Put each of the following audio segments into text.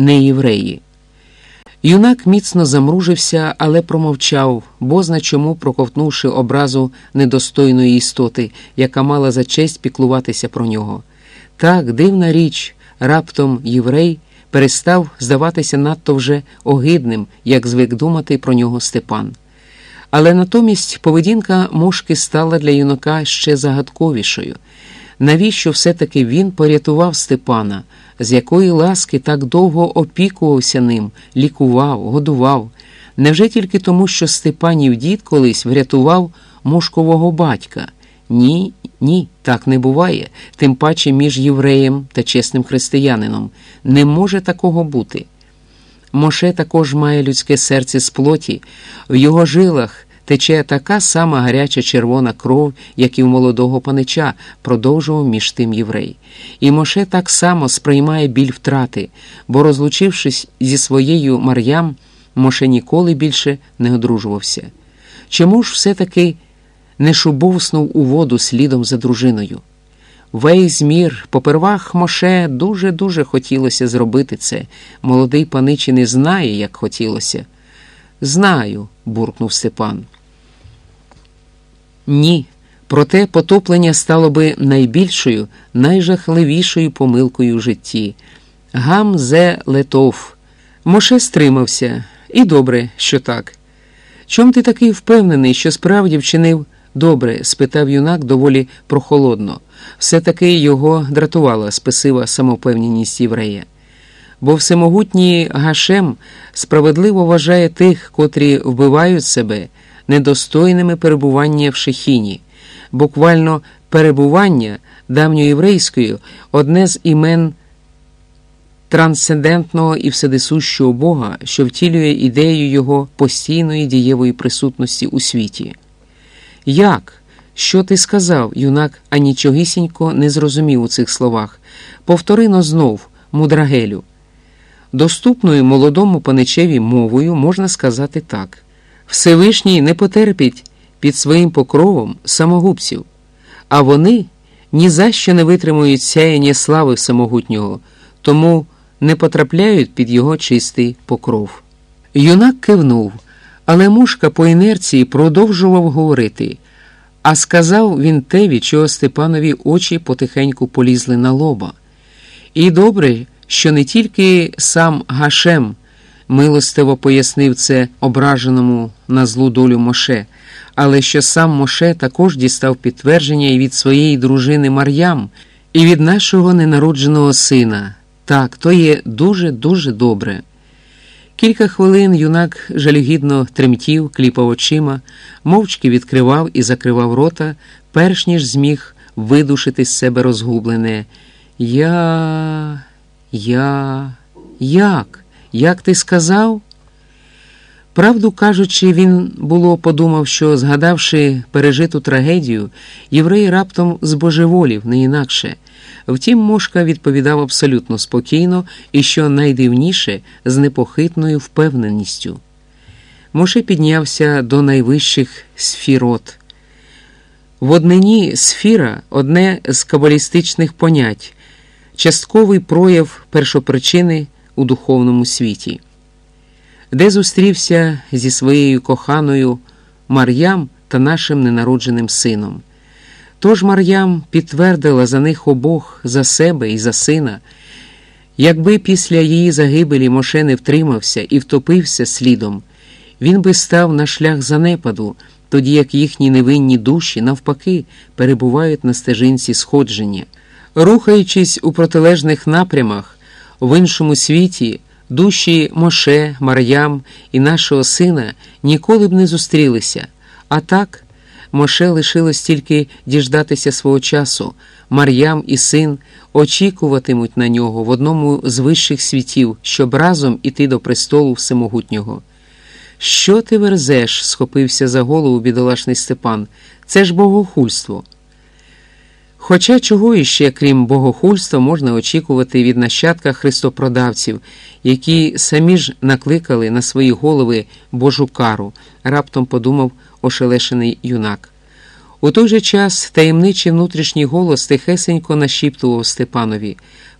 не євреї. Юнак міцно замружився, але промовчав, бозна чому проковтнувши образу недостойної істоти, яка мала за честь піклуватися про нього. Так, дивна річ, раптом єврей перестав здаватися надто вже огидним, як звик думати про нього Степан. Але натомість поведінка мушки стала для юнака ще загадковішою. Навіщо все-таки він порятував Степана, з якої ласки так довго опікувався ним, лікував, годував? Невже тільки тому, що Степанів дід колись врятував мушкового батька? Ні, ні, так не буває, тим паче між євреєм та чесним християнином. Не може такого бути. Моше також має людське серце з плоті, в його жилах тече така сама гаряча червона кров, як і в молодого панича, продовжував між тим єврей. І Моше так само сприймає біль втрати, бо, розлучившись зі своєю Мар'ям, Моше ніколи більше не одружувався. Чому ж все-таки не шубовснув у воду слідом за дружиною? Весь мір, попервах Моше дуже-дуже хотілося зробити це. Молодий паничі не знає, як хотілося. Знаю, буркнув Степан. Ні, проте потоплення стало би найбільшою, найжахливішою помилкою в житті. Гам зе летов. Моше стримався, і добре, що так. Чом ти такий впевнений, що справді вчинив добре? спитав юнак доволі прохолодно. Все таки його дратувала спесива самовпевненість єврея. Бо всемогутній Гашем справедливо вважає тих, котрі вбивають себе недостойними перебування в Шехіні. Буквально перебування давньоєврейською одне з імен трансцендентного і вседисущого Бога, що втілює ідею його постійної дієвої присутності у світі. Як? Що ти сказав, юнак, а нічогісінько не зрозумів у цих словах. Повторино знов, мудрагелю. Доступною молодому паничеві мовою можна сказати так. Всевишній не потерпить під своїм покровом самогубців, а вони ні за що не витримують сяяння слави самогутнього, тому не потрапляють під його чистий покров. Юнак кивнув, але мушка по інерції продовжував говорити, а сказав він те, від чого Степанові очі потихеньку полізли на лоба. І добре, що не тільки сам Гашем милостиво пояснив це ображеному на злу долю Моше, але що сам Моше також дістав підтвердження і від своєї дружини Мар'ям, і від нашого ненародженого сина. Так, то є дуже-дуже добре. Кілька хвилин юнак жалюгідно тремтів, кліпав очима, мовчки відкривав і закривав рота, перш ніж зміг видушити з себе розгублене. Я. Я. Як? Як ти сказав? Правду кажучи, він було подумав, що, згадавши пережиту трагедію, єврей раптом збожеволів не інакше. Втім, Мошка відповідав абсолютно спокійно і, що найдивніше, з непохитною впевненістю. Моше піднявся до найвищих сфірот. В однині сфіра одне з кабалістичних понять, частковий прояв першопричини у духовному світі, де зустрівся зі своєю коханою Мар'ям та нашим ненародженим сином. Тож Мар'ям підтвердила за них обох, за себе і за сина. Якби після її загибелі Моше не втримався і втопився слідом, він би став на шлях занепаду, тоді як їхні невинні душі, навпаки, перебувають на стежинці сходження. Рухаючись у протилежних напрямах, в іншому світі, душі Моше, Мар'ям і нашого сина ніколи б не зустрілися, а так. Моше лишилось тільки діждатися свого часу. Мар'ям і син очікуватимуть на нього в одному з вищих світів, щоб разом іти до престолу всемогутнього. Що ти верзеш? схопився за голову бідолашний Степан. Це ж богохульство. Хоча чого іще, крім богохульства, можна очікувати від нащадка христопродавців, які самі ж накликали на свої голови Божу кару, раптом подумав ошелешений юнак. У той же час таємничий внутрішній голос тихесенько нашіптував Степанові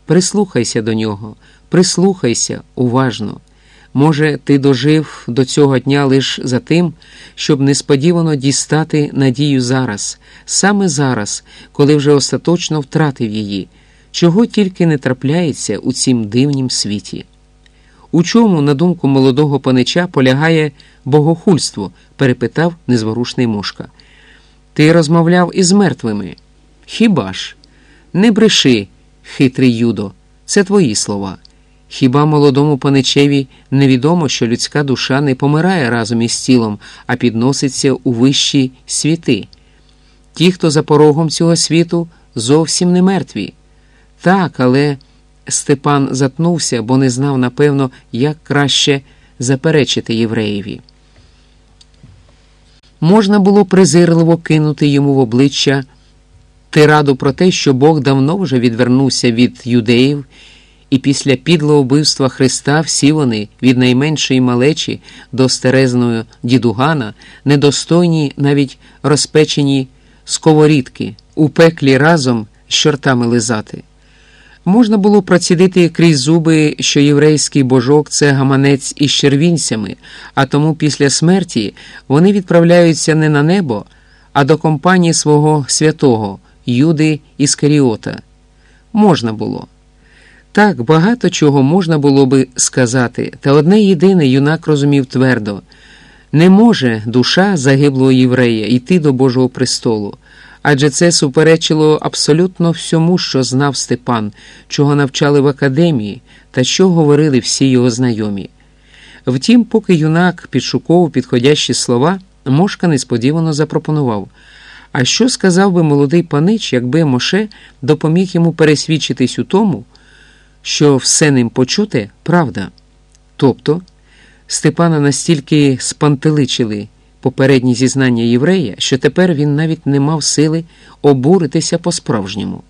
Прислухайся до нього, Прислухайся уважно. Може, ти дожив до цього дня лише за тим, щоб несподівано дістати надію зараз, саме зараз, коли вже остаточно втратив її, чого тільки не трапляється у цім дивнім світі. У чому, на думку молодого панича, полягає богохульство? перепитав незворушний мошка. Ти розмовляв із мертвими. Хіба ж? Не бреши, хитрий юдо, це твої слова. Хіба молодому паничеві невідомо, що людська душа не помирає разом із тілом, а підноситься у вищі світи? Ті, хто за порогом цього світу, зовсім не мертві. Так, але Степан затнувся, бо не знав, напевно, як краще заперечити євреєві. Можна було презирливо кинути йому в обличчя тираду про те, що Бог давно вже відвернувся від юдеїв, і після підлого вбивства Христа всі вони, від найменшої малечі до стерезного дідугана, недостойні навіть розпечені сковорідки, у пеклі разом з чортами лизати. Можна було процідити крізь зуби, що єврейський божок це гаманець із червінцями, а тому після смерті вони відправляються не на небо, а до компанії свого святого, Юди Іскаріота. Можна було. Так, багато чого можна було би сказати, та одне єдине юнак розумів твердо не може душа загиблого єврея йти до Божого престолу адже це суперечило абсолютно всьому, що знав Степан, чого навчали в академії та що говорили всі його знайомі. Втім, поки юнак підшуковував підходящі слова, Мошка несподівано запропонував. А що сказав би молодий панич, якби Моше допоміг йому пересвідчитись у тому, що все ним почуте правда? Тобто Степана настільки спантеличили попередні зізнання єврея, що тепер він навіть не мав сили обуритися по-справжньому.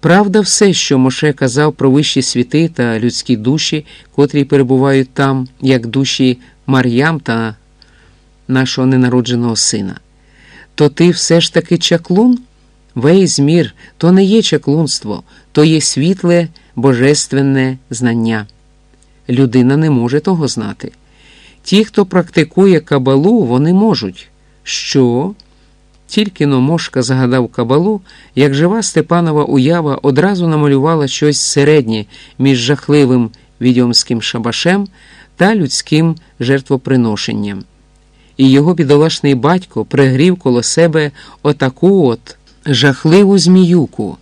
Правда, все, що Моше казав про вищі світи та людські душі, котрі перебувають там, як душі Мар'ям та нашого ненародженого сина. То ти все ж таки чаклун? Весь мір то не є чаклунство, то є світле, божественне знання. Людина не може того знати. Ті, хто практикує кабалу, вони можуть. Що? Тільки Номошка згадав кабалу, як жива Степанова уява одразу намалювала щось середнє між жахливим відьомським шабашем та людським жертвоприношенням. І його бідолашний батько пригрів коло себе отаку от жахливу зміюку.